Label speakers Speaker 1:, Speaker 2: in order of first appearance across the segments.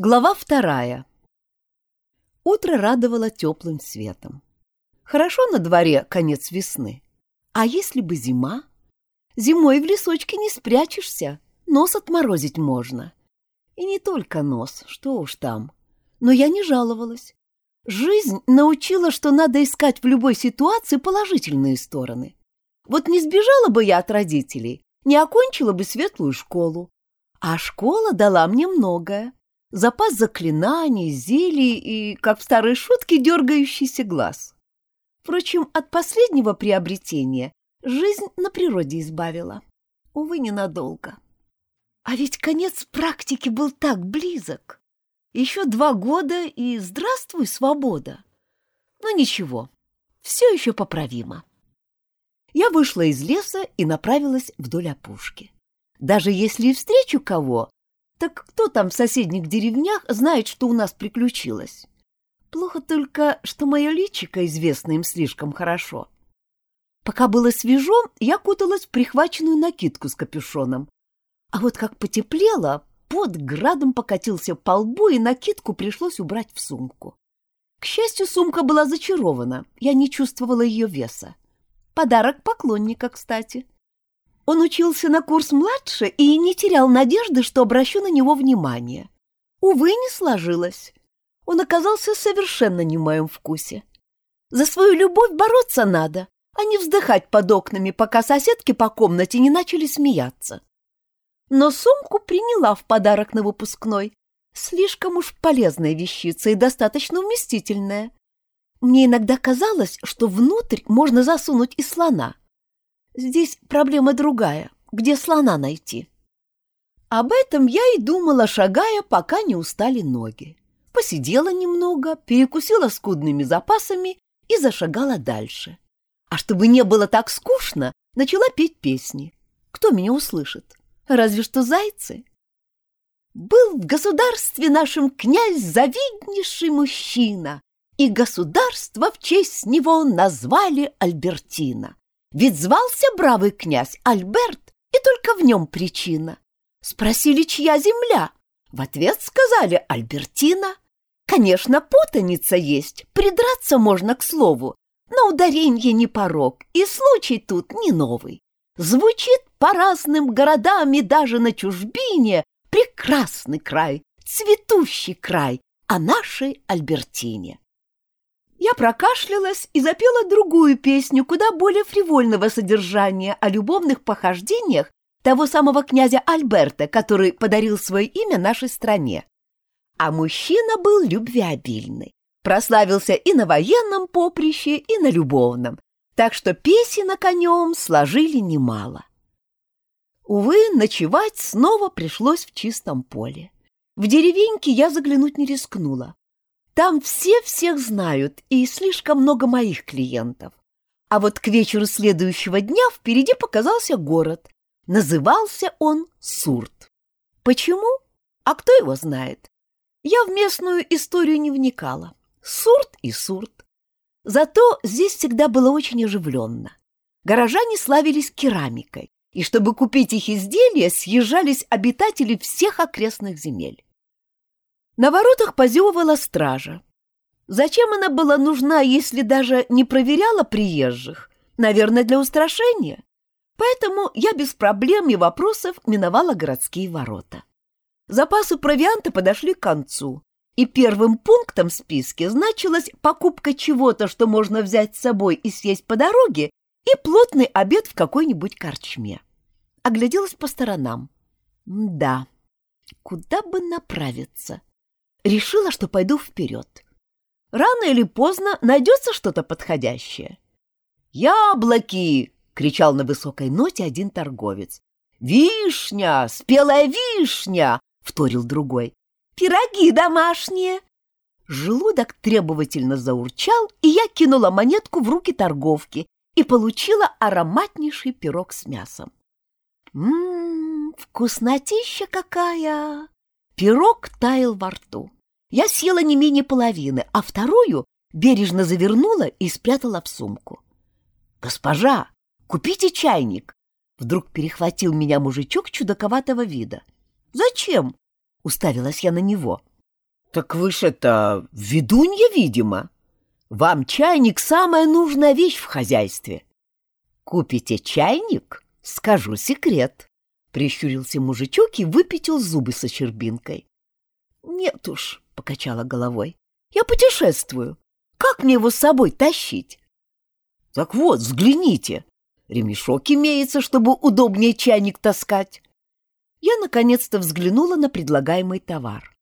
Speaker 1: Глава вторая. Утро радовало теплым светом. Хорошо на дворе конец весны. А если бы зима? Зимой в лесочке не спрячешься, нос отморозить можно. И не только нос, что уж там. Но я не жаловалась. Жизнь научила, что надо искать в любой ситуации положительные стороны. Вот не сбежала бы я от родителей, не окончила бы светлую школу. А школа дала мне многое запас заклинаний, зелий и, как в старой шутке, дергающийся глаз. Впрочем, от последнего приобретения жизнь на природе избавила. Увы, ненадолго. А ведь конец практики был так близок. Еще два года и здравствуй, свобода. Но ничего, все еще поправимо. Я вышла из леса и направилась вдоль опушки. Даже если и встречу кого, так кто там в соседних деревнях знает, что у нас приключилось? Плохо только, что мое личико известно им слишком хорошо. Пока было свежо, я куталась в прихваченную накидку с капюшоном. А вот как потеплело, под градом покатился по лбу, и накидку пришлось убрать в сумку. К счастью, сумка была зачарована, я не чувствовала ее веса. Подарок поклонника, кстати. Он учился на курс младше и не терял надежды, что обращу на него внимание. Увы, не сложилось. Он оказался совершенно не в моем вкусе. За свою любовь бороться надо, а не вздыхать под окнами, пока соседки по комнате не начали смеяться. Но сумку приняла в подарок на выпускной. Слишком уж полезная вещица и достаточно вместительная. Мне иногда казалось, что внутрь можно засунуть и слона — Здесь проблема другая. Где слона найти? Об этом я и думала, шагая, пока не устали ноги. Посидела немного, перекусила скудными запасами и зашагала дальше. А чтобы не было так скучно, начала петь песни. Кто меня услышит? Разве что зайцы. Был в государстве нашем князь завиднейший мужчина, и государство в честь него назвали Альбертина. Ведь звался бравый князь Альберт, и только в нем причина. Спросили, чья земля? В ответ сказали Альбертина. Конечно, путаница есть, придраться можно к слову, но ударенье не порог, и случай тут не новый. Звучит по разным городам и даже на чужбине прекрасный край, цветущий край о нашей Альбертине. Я прокашлялась и запела другую песню, куда более фривольного содержания о любовных похождениях того самого князя Альберта, который подарил свое имя нашей стране. А мужчина был любвеобильный, прославился и на военном поприще, и на любовном, так что песен о нем сложили немало. Увы, ночевать снова пришлось в чистом поле. В деревеньке я заглянуть не рискнула. Там все всех знают и слишком много моих клиентов. А вот к вечеру следующего дня впереди показался город. Назывался он Сурт. Почему? А кто его знает? Я в местную историю не вникала. Сурт и Сурт. Зато здесь всегда было очень оживленно. Горожане славились керамикой, и чтобы купить их изделия, съезжались обитатели всех окрестных земель. На воротах позевывала стража. Зачем она была нужна, если даже не проверяла приезжих? Наверное, для устрашения. Поэтому я без проблем и вопросов миновала городские ворота. Запасы провианта подошли к концу, и первым пунктом в списке значилась покупка чего-то, что можно взять с собой и съесть по дороге, и плотный обед в какой-нибудь корчме. Огляделась по сторонам. Да, куда бы направиться? Решила, что пойду вперед. Рано или поздно найдется что-то подходящее. «Яблоки!» — кричал на высокой ноте один торговец. «Вишня! Спелая вишня!» — вторил другой. «Пироги домашние!» Желудок требовательно заурчал, и я кинула монетку в руки торговки и получила ароматнейший пирог с мясом. Ммм, вкуснотища какая! Пирог таял во рту. Я съела не менее половины, а вторую бережно завернула и спрятала в сумку. «Госпожа, купите чайник!» Вдруг перехватил меня мужичок чудаковатого вида. «Зачем?» — уставилась я на него. Так вы ж это ведунья, видимо. Вам чайник — самая нужная вещь в хозяйстве. Купите чайник, скажу секрет. Прищурился мужичок и выпятил зубы со щербинкой. Нет уж, покачала головой. Я путешествую. Как мне его с собой тащить? Так вот, взгляните. Ремешок имеется, чтобы удобнее чайник таскать. Я наконец-то взглянула на предлагаемый товар.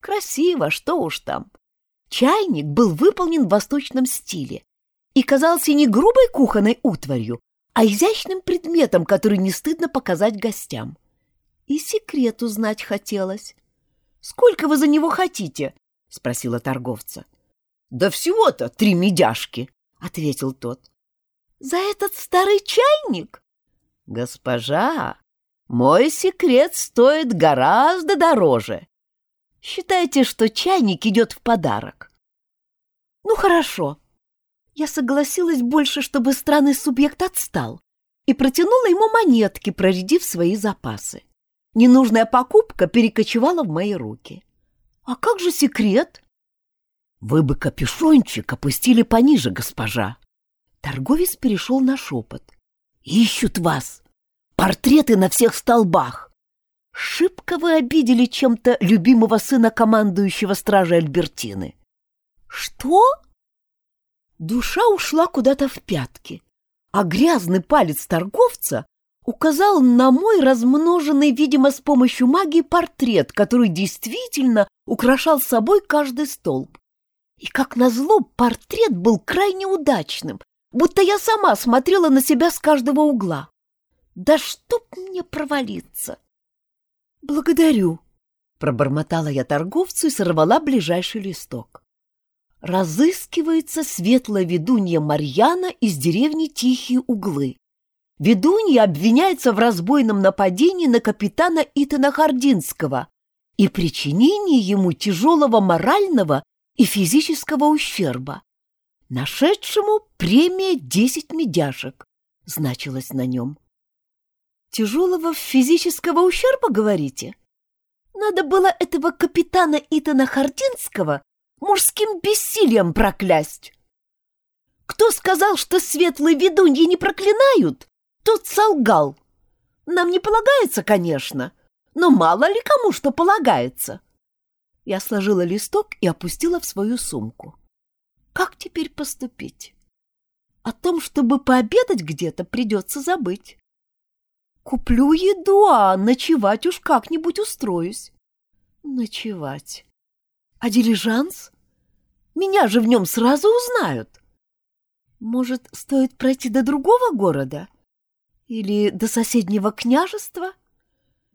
Speaker 1: Красиво, что уж там. Чайник был выполнен в восточном стиле и казался не грубой кухонной утварью, а изящным предметом, который не стыдно показать гостям. И секрет узнать хотелось. «Сколько вы за него хотите?» — спросила торговца. «Да всего-то три медяшки», — ответил тот. «За этот старый чайник?» «Госпожа, мой секрет стоит гораздо дороже. Считайте, что чайник идет в подарок. Ну, хорошо. Я согласилась больше, чтобы странный субъект отстал, и протянула ему монетки, проредив свои запасы. Ненужная покупка перекочевала в мои руки. А как же секрет? Вы бы капюшончик опустили пониже, госпожа. Торговец перешел на шепот. Ищут вас. Портреты на всех столбах. Шибко вы обидели чем-то любимого сына командующего стражи Альбертины. Что? Душа ушла куда-то в пятки, а грязный палец торговца указал на мой размноженный, видимо, с помощью магии портрет, который действительно украшал собой каждый столб. И, как назло, портрет был крайне удачным, будто я сама смотрела на себя с каждого угла. Да чтоб мне провалиться! Благодарю, пробормотала я торговцу и сорвала ближайший листок. Разыскивается светлая ведунья Марьяна из деревни Тихие Углы. Ведунья обвиняется в разбойном нападении на капитана Итана Хардинского и причинении ему тяжелого морального и физического ущерба. Нашедшему премия десять медяшек значилось на нем. Тяжелого физического ущерба, говорите? Надо было этого капитана Итана Хардинского мужским бессилием проклясть. Кто сказал, что светлые ведуньи не проклинают, тот солгал. Нам не полагается, конечно, но мало ли кому что полагается. Я сложила листок и опустила в свою сумку. Как теперь поступить? О том, чтобы пообедать где-то, придется забыть. Куплю еду, а ночевать уж как-нибудь устроюсь. Ночевать. А дилижанс? Меня же в нем сразу узнают. Может, стоит пройти до другого города? Или до соседнего княжества?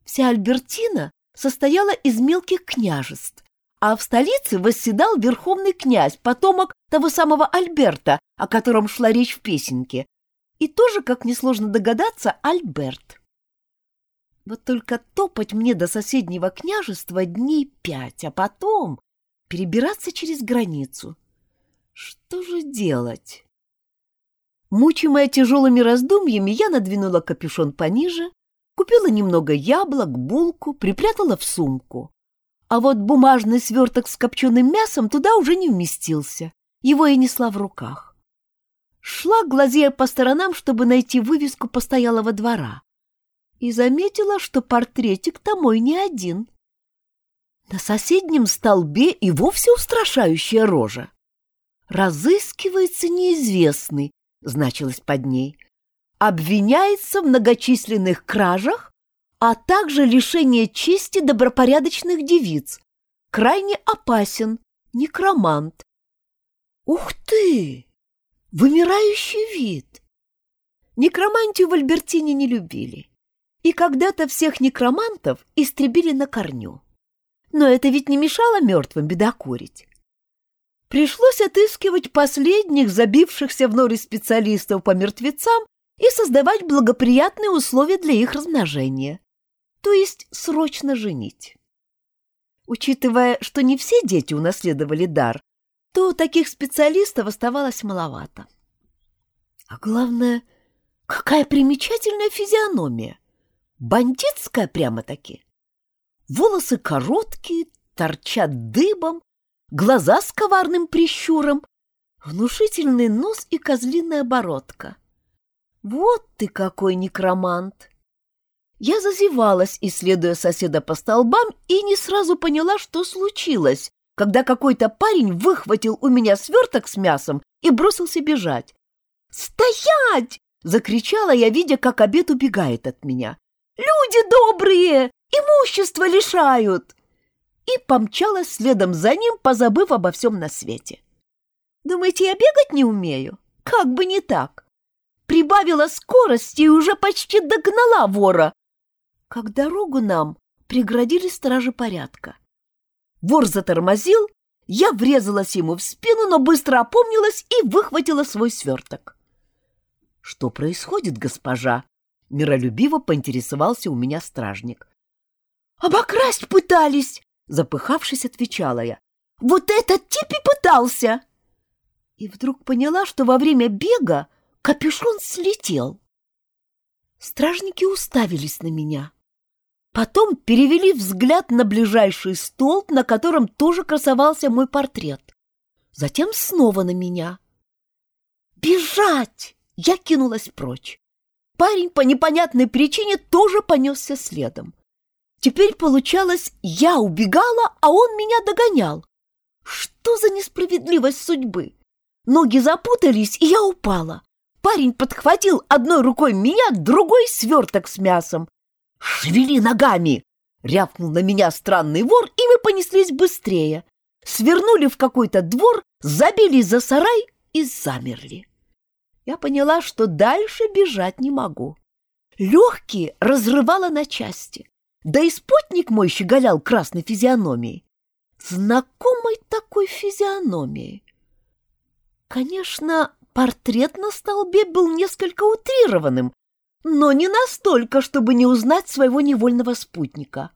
Speaker 1: Вся Альбертина состояла из мелких княжеств, а в столице восседал верховный князь, потомок того самого Альберта, о котором шла речь в песенке, и тоже, как несложно догадаться, Альберт. Вот только топать мне до соседнего княжества дней пять, а потом перебираться через границу. Что же делать? Мучимая тяжелыми раздумьями, я надвинула капюшон пониже, купила немного яблок, булку, припрятала в сумку. А вот бумажный сверток с копченым мясом туда уже не вместился. Его я несла в руках. Шла, глазея по сторонам, чтобы найти вывеску постоялого двора и заметила, что портретик-то мой не один. На соседнем столбе и вовсе устрашающая рожа. «Разыскивается неизвестный», — значилось под ней. «Обвиняется в многочисленных кражах, а также лишение чести добропорядочных девиц. Крайне опасен, некромант». «Ух ты! Вымирающий вид!» Некромантию в Альбертине не любили и когда-то всех некромантов истребили на корню. Но это ведь не мешало мертвым бедокурить. Пришлось отыскивать последних забившихся в норе специалистов по мертвецам и создавать благоприятные условия для их размножения, то есть срочно женить. Учитывая, что не все дети унаследовали дар, то таких специалистов оставалось маловато. А главное, какая примечательная физиономия! Бандитская прямо-таки. Волосы короткие, торчат дыбом, глаза с коварным прищуром, внушительный нос и козлиная оборотка. Вот ты какой некромант! Я зазевалась, исследуя соседа по столбам, и не сразу поняла, что случилось, когда какой-то парень выхватил у меня сверток с мясом и бросился бежать. «Стоять!» — закричала я, видя, как обед убегает от меня. «Люди добрые! Имущество лишают!» И помчалась следом за ним, позабыв обо всем на свете. Думаете, я бегать не умею? Как бы не так. Прибавила скорости и уже почти догнала вора. Как дорогу нам преградили стражи порядка. Вор затормозил, я врезалась ему в спину, но быстро опомнилась и выхватила свой сверток. «Что происходит, госпожа?» — миролюбиво поинтересовался у меня стражник. «Обокрасть пытались!» — запыхавшись, отвечала я. «Вот этот тип и пытался!» И вдруг поняла, что во время бега капюшон слетел. Стражники уставились на меня. Потом перевели взгляд на ближайший столб, на котором тоже красовался мой портрет. Затем снова на меня. «Бежать!» Я кинулась прочь. Парень по непонятной причине тоже понесся следом. Теперь получалось, я убегала, а он меня догонял. Что за несправедливость судьбы? Ноги запутались, и я упала. Парень подхватил одной рукой меня, другой сверток с мясом. «Шевели ногами!» — рявкнул на меня странный вор, и мы понеслись быстрее. Свернули в какой-то двор, забили за сарай и замерли. Я поняла, что дальше бежать не могу. Легкие разрывало на части. Да и спутник мой щеголял красной физиономией. Знакомой такой физиономией. Конечно, портрет на столбе был несколько утрированным, но не настолько, чтобы не узнать своего невольного спутника.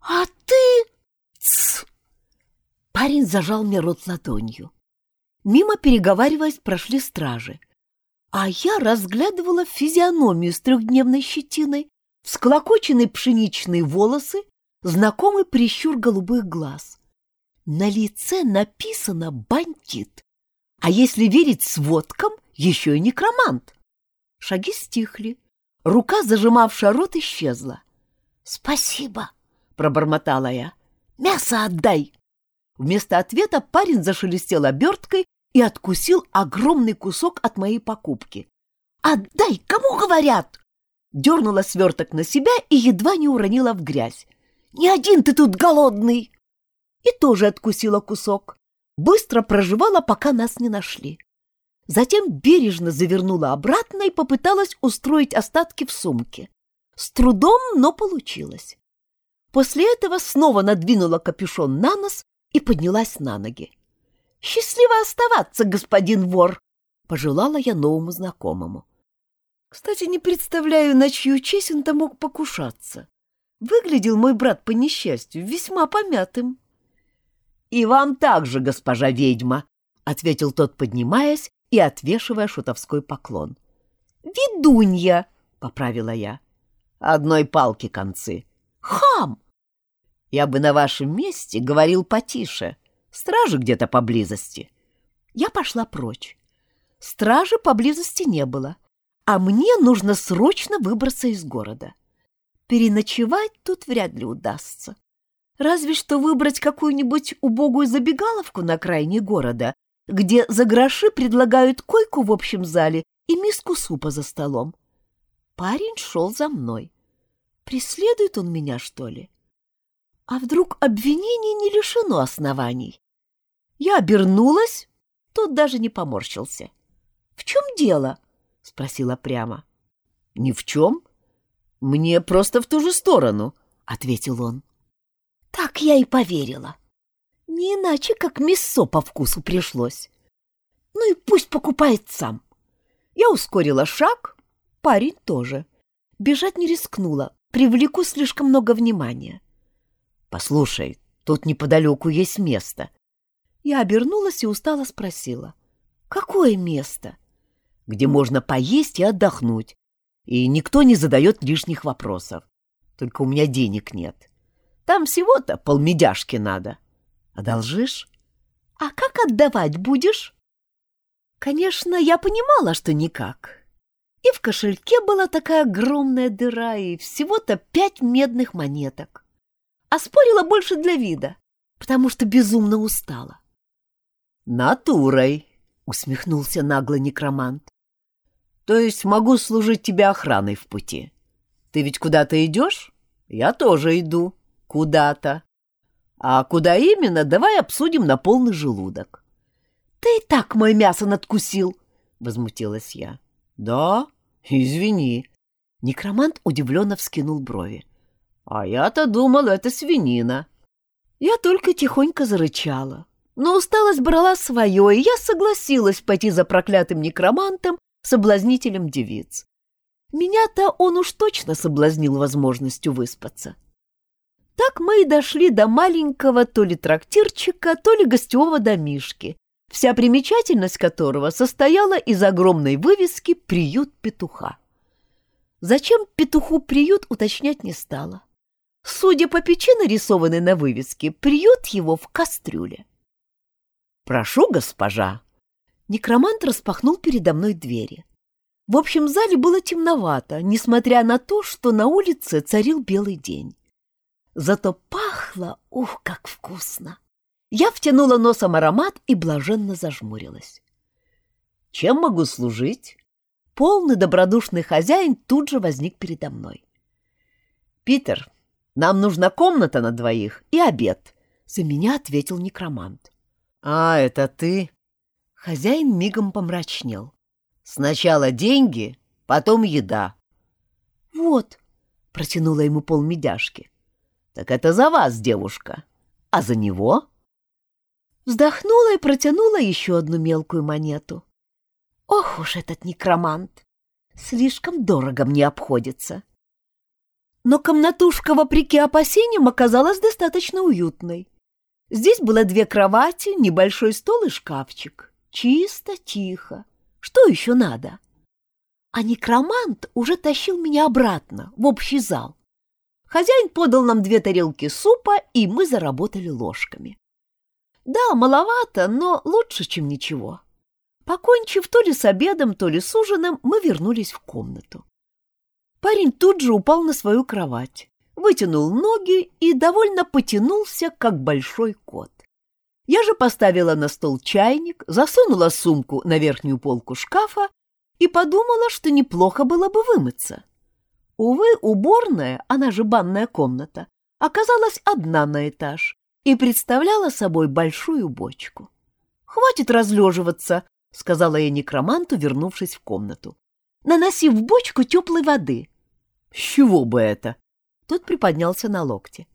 Speaker 1: «А ты...» Тс! Парень зажал мне рот ладонью. Мимо, переговариваясь, прошли стражи. А я разглядывала физиономию с трехдневной щетиной, всклокоченные пшеничные волосы, знакомый прищур голубых глаз. На лице написано «бандит». А если верить сводкам, еще и некромант. Шаги стихли. Рука, зажимавшая рот, исчезла. «Спасибо», — пробормотала я. «Мясо отдай!» Вместо ответа парень зашелестел оберткой и откусил огромный кусок от моей покупки. «Отдай! Кому говорят?» Дернула сверток на себя и едва не уронила в грязь. «Не один ты тут голодный!» И тоже откусила кусок быстро проживала, пока нас не нашли. Затем бережно завернула обратно и попыталась устроить остатки в сумке. С трудом, но получилось. После этого снова надвинула капюшон на нос и поднялась на ноги. «Счастливо оставаться, господин вор!» — пожелала я новому знакомому. Кстати, не представляю, на чью честь он-то мог покушаться. Выглядел мой брат по несчастью весьма помятым. «И вам также, госпожа ведьма», — ответил тот, поднимаясь и отвешивая шутовской поклон. «Ведунья», — поправила я. «Одной палки концы». «Хам!» «Я бы на вашем месте говорил потише. Стражи где-то поблизости». Я пошла прочь. Стражи поблизости не было, а мне нужно срочно выбраться из города. Переночевать тут вряд ли удастся. Разве что выбрать какую-нибудь убогую забегаловку на окраине города, где за гроши предлагают койку в общем зале и миску супа за столом. Парень шел за мной. Преследует он меня, что ли? А вдруг обвинение не лишено оснований? Я обернулась, тот даже не поморщился. — В чем дело? — спросила прямо. — Ни в чем. Мне просто в ту же сторону, — ответил он. Так я и поверила. Не иначе, как мясо по вкусу пришлось. Ну и пусть покупает сам. Я ускорила шаг, парень тоже. Бежать не рискнула, привлеку слишком много внимания. «Послушай, тут неподалеку есть место». Я обернулась и устало спросила. «Какое место?» «Где можно поесть и отдохнуть, и никто не задает лишних вопросов. Только у меня денег нет. Там всего-то полмедяшки надо. Одолжишь? А как отдавать будешь? Конечно, я понимала, что никак. И в кошельке была такая огромная дыра, и всего-то пять медных монеток. А спорила больше для вида, потому что безумно устала. «Натурой!» — усмехнулся нагло некромант. «То есть могу служить тебе охраной в пути. Ты ведь куда-то идешь? Я тоже иду. Куда-то. А куда именно, давай обсудим на полный желудок». «Ты и так мое мясо надкусил!» — возмутилась я. «Да? Извини». Некромант удивленно вскинул брови. «А я-то думал, это свинина». Я только тихонько зарычала. Но усталость брала свое, и я согласилась пойти за проклятым некромантом, соблазнителем девиц. Меня-то он уж точно соблазнил возможностью выспаться. Так мы и дошли до маленького то ли трактирчика, то ли гостевого домишки, вся примечательность которого состояла из огромной вывески «Приют петуха». Зачем петуху приют, уточнять не стала. Судя по печи, нарисованной на вывеске, приют его в кастрюле. «Прошу, госпожа!» Некромант распахнул передо мной двери. В общем зале было темновато, несмотря на то, что на улице царил белый день. Зато пахло, ух, как вкусно! Я втянула носом аромат и блаженно зажмурилась. «Чем могу служить?» Полный добродушный хозяин тут же возник передо мной. «Питер, нам нужна комната на двоих и обед», — за меня ответил некромант. «А, это ты?» Хозяин мигом помрачнел. «Сначала деньги, потом еда». «Вот», — протянула ему полмедяшки. «Так это за вас, девушка. А за него?» Вздохнула и протянула еще одну мелкую монету. Ох уж этот некромант! Слишком дорого мне обходится. Но комнатушка, вопреки опасениям, оказалась достаточно уютной. Здесь было две кровати, небольшой стол и шкафчик. Чисто, тихо. Что еще надо? А некромант уже тащил меня обратно, в общий зал. Хозяин подал нам две тарелки супа, и мы заработали ложками. Да, маловато, но лучше, чем ничего. Покончив то ли с обедом, то ли с ужином, мы вернулись в комнату. Парень тут же упал на свою кровать, вытянул ноги и довольно потянулся, как большой кот. Я же поставила на стол чайник, засунула сумку на верхнюю полку шкафа и подумала, что неплохо было бы вымыться. Увы, уборная, она же банная комната, оказалась одна на этаж, и представляла собой большую бочку. «Хватит разлеживаться», — сказала я некроманту, вернувшись в комнату. «Наноси в бочку теплой воды». «С чего бы это?» Тот приподнялся на локте.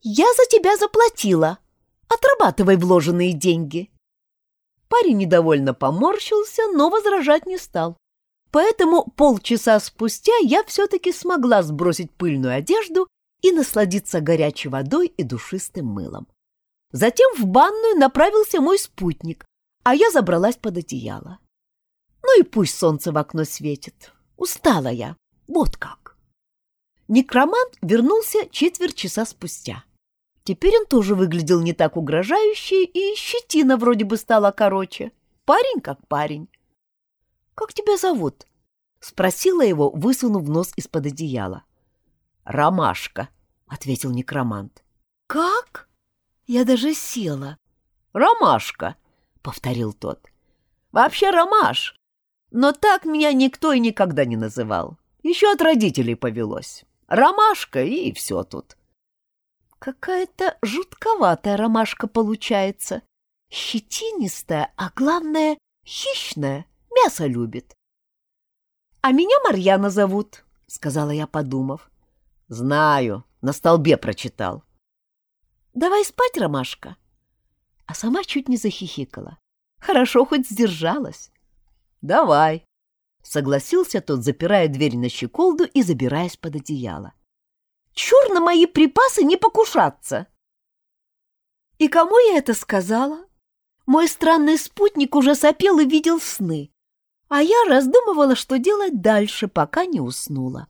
Speaker 1: «Я за тебя заплатила. Отрабатывай вложенные деньги». Парень недовольно поморщился, но возражать не стал. Поэтому полчаса спустя я все-таки смогла сбросить пыльную одежду и насладиться горячей водой и душистым мылом. Затем в банную направился мой спутник, а я забралась под одеяло. Ну и пусть солнце в окно светит. Устала я. Вот как. Некромант вернулся четверть часа спустя. Теперь он тоже выглядел не так угрожающе, и щетина вроде бы стала короче. Парень как парень. — Как тебя зовут? — спросила его, высунув нос из-под одеяла. «Ромашка», — ответил некромант. «Как?» Я даже села. «Ромашка», — повторил тот. «Вообще ромаш, но так меня никто и никогда не называл. Еще от родителей повелось. Ромашка и все тут». Какая-то жутковатая ромашка получается. Щетинистая, а главное, хищная, мясо любит. — А меня Марьяна зовут, — сказала я, подумав. Знаю, на столбе прочитал. Давай спать, Ромашка. А сама чуть не захихикала. Хорошо хоть сдержалась. Давай, согласился тот, запирая дверь на щеколду и забираясь под одеяло. Чур на мои припасы не покушаться. И кому я это сказала? Мой странный спутник уже сопел и видел сны, а я раздумывала, что делать дальше, пока не уснула.